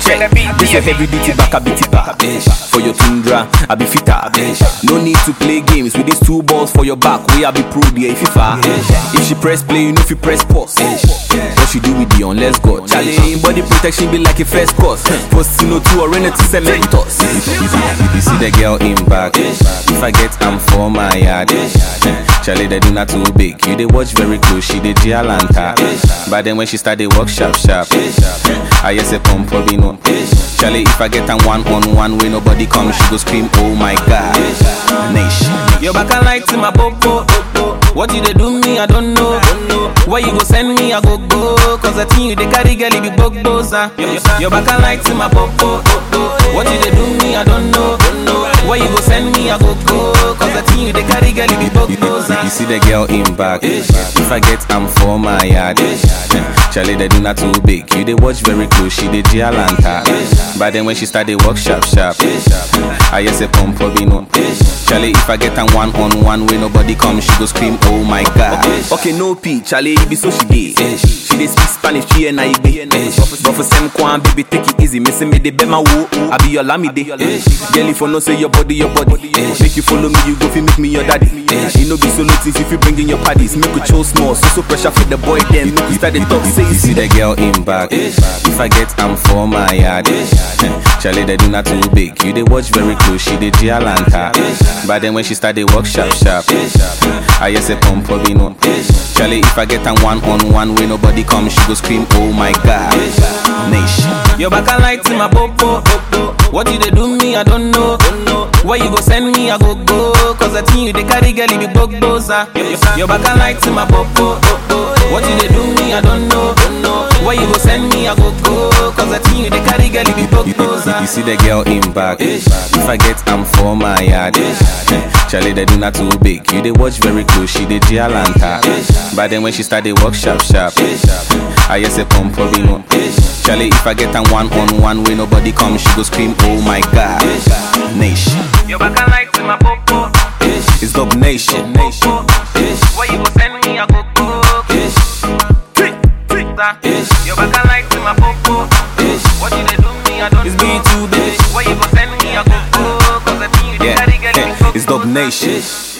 Check. This a heavy duty back a bitty back. For your tundra, I be fitter. No need to play games with these two balls for your back. We I be pro there if you far. If she press play, you know if you press pause. What she do with the on let's go. Charlie, body protection be like a first course. Post no two or to cementos. If you see the girl in back, if I get I'm for my yard. Charlie, they do not too big. You they watch very close, she the Gialanta. But then when she start they walk sharp sharp. I yes a pump probably no. Charlie, if I get am one on one way nobody come, she go scream, oh my god. Nation. Your back a light to my popo. What you they do me, I don't know. Where you go send me, I go go. Cause I think you they carry girl, you be bug bossa. Your back a light to my popo. What you they do me, I don't know. Where you go send me, I go go. See the girl in back. If I get I'm for my yard. Charlie, they do not too big. You they watch very close, she the Gialanta. But then when she start they walk sharp sharp. I yes a pump no. Charlie, if I get am one on one way nobody come, she go scream, oh my god. Okay, no P, Charlie, be so she did. Dey speak Spanish, she and I be. But for some kwan, baby, take it easy. Missing me, they be my woo. I be your lamide. Girl, if I no say your body, your body. Make you follow me, you go fi make me your daddy. You know be solo things if you bring in your parties. Make you chill small, so so pressure for the boy. Then make you start the talk, say You see the girl in back. If I get I'm for my yard. Charlie, they do not too big. You they watch very close, she the Gialanta. But then when she start they walk sharp sharp. I yes a pump probably no. Charlie, if I get am one on one way nobody come, she go scream, oh my god. Nation. Your back a light to my popo. What you they do me, I don't know. Where you go send me, I go go. Cause I think you they carry girl, you be bug. Your back a light to my popo. What you they do me, I don't know. Where you go send me, I go go. Cause I think you they carry girl, you be bug bossa. You see the girl in back. If I get I'm for my yard. Charlie, they do not too big. You they watch very close, she the Gialanta. But then when she start they walk sharp sharp. I yes a pump no. Charlie, if I get am one on one way nobody come, she go scream, oh my god. Nation. Your back a light with my popo. It's Dub Nation. Where you go send me, I go go. Your back a light to my popo. What you they do me, I don't It's know. me too, baby. Where you go send me, I go go. Cause I think you Yeah, it's Dub Nation.